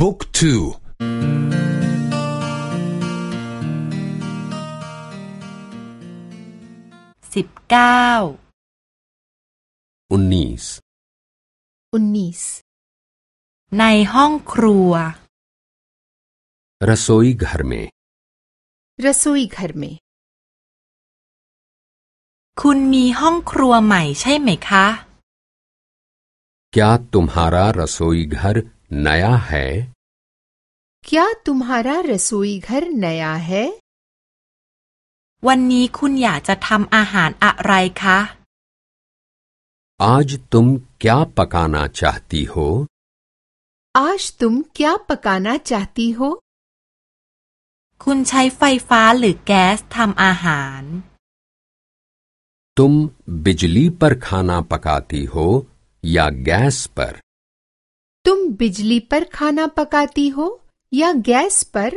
บุ๊กทูสิบเก้าอุนนิสอุนนิสในห้องครัว रसोई घर में रसोई घर में คุณมีห้องครัวใหม่ใช่ไหมคะ क्या तुम्हारा रसोई घर नया है क्या तुम्हारा रसोई घर नया है วันนี้คุณอยากจะทำอาหารอะไรคะ आज तुम क्या पकाना चाहती हो आज तुम क्या पकाना चाहती हो คุณใช้ไฟฟ้าหรือแก๊สทำอาหาร तुम बिजली पर खाना पकाती हो या गैस पर तुम बिजली पर खाना पकाती हो या गैस पर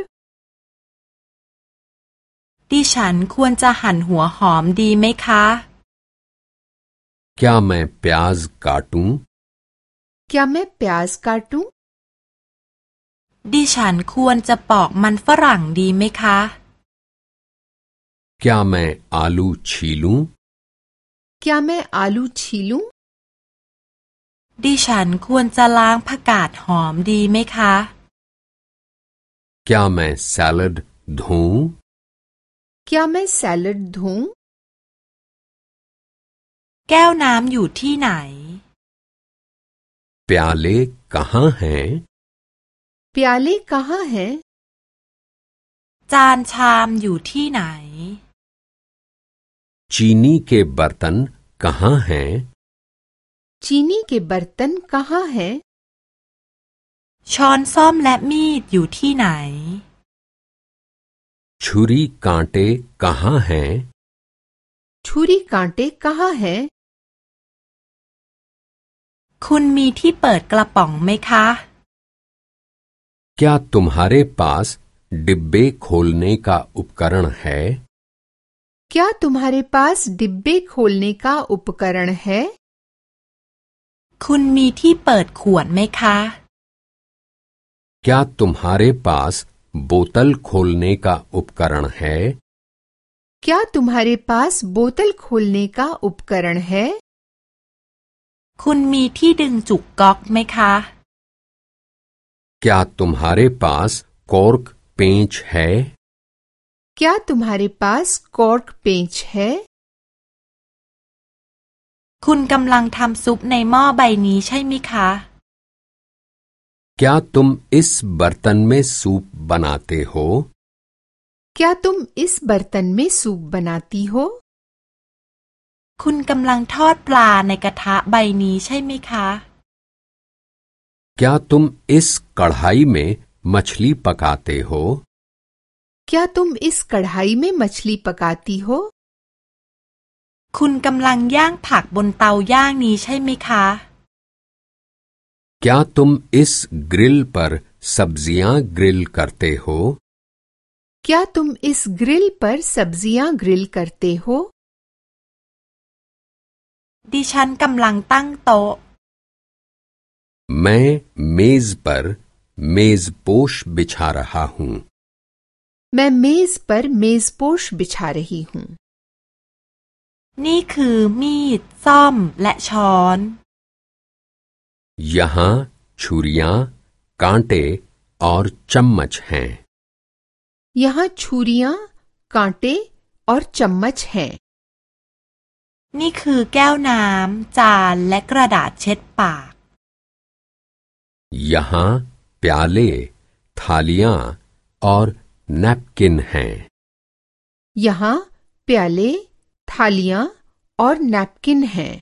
ดิฉันควรจะหั่นหัวหอมดีไหมคะ क्या मैं प्याज काटूं क्या मैं प्याज काटूं ดิฉันควรจะปอกมันฝรั่งดีไหมคะ क्या मैं आलू छीलूं क्या मैं आलू छीलूं ดิฉันควรจะล้างผักกาดหอมดีไหมคะ क्या मैं सैलड धोऊं क्या मैं सैलड धोऊं แก้วน้ำอยู่ที่ไหน प्याले कहाँ हैं प्याले कहाँ हैं จานชามอยู่ที่ไหน चीनी के बर्तन कहाँ हैं चीनी के बर्तन कहाँ हैं ช้อนส้อมและมีดอยู่ที่ไหน छुरी कांटे कहाँ हैं छुरी कांटे कहाँ हैं คุณมีที่เปิดกระป๋องไหมคะ क्या तुम्हारे पास डिब्बे खोलने का उपकरण है क्या तुम्हारे पास डिब्बे खोलने का उपकरण है คุณมีที่เปิดขวดไหมคะ क्या तुम्हारे पास बोतल खोलने का उपकरण है क्या तुम्हारे पास बोतल खोलने का उपकरण है คุณมีที่ดึงจุกก๊อกไหมคะ क्या तुम्हारे पास कॉर्क पेंच है क्या तुम्हारे पास कॉर्क पेंच है คุณกำลังทำซุปในหม้อใบนี้ใช่ไหมคะ क्या तुम इस बर्तन में सूप बनाते हो क्या तुम इस बर्तन में सूप बनाती हो คุณกำลังทอดปลาในกระทะใบนี้ใช่ไหมคะ क्या तुम इस कढ़ाई में मछली पकाते हो क्या तुम इस कढ़ाई में मछली पकाती हो คุณกำลังย่างผักบนเตาย่างนี้ใช่ไหมคะ क्या तुम इस ग्रिल पर सब्जियां ग्रिल करते हो क्या तुम इस ग्रिल पर सब्जियां ग्रिल करते हो ดิฉันกำลังตั้งโต๊ะ मैं मेज पर मेजपोश बिछा रहा हूँ मैं मेज पर मेजपोश बिछा रही हूँ นี่คือมีด ซ่อม และช้อน यहाँ छुरियां कांटे और चम्मच हैं यहाँ छुरियां कांटे और चम्मच हैं นี่คือแก้วน้ำ จาน และกระดาษเช็ดปาก यहाँ प्याले थालियां और नैपकिन हैं यहाँ प्याले थालियाँ और नैपकिन हैं।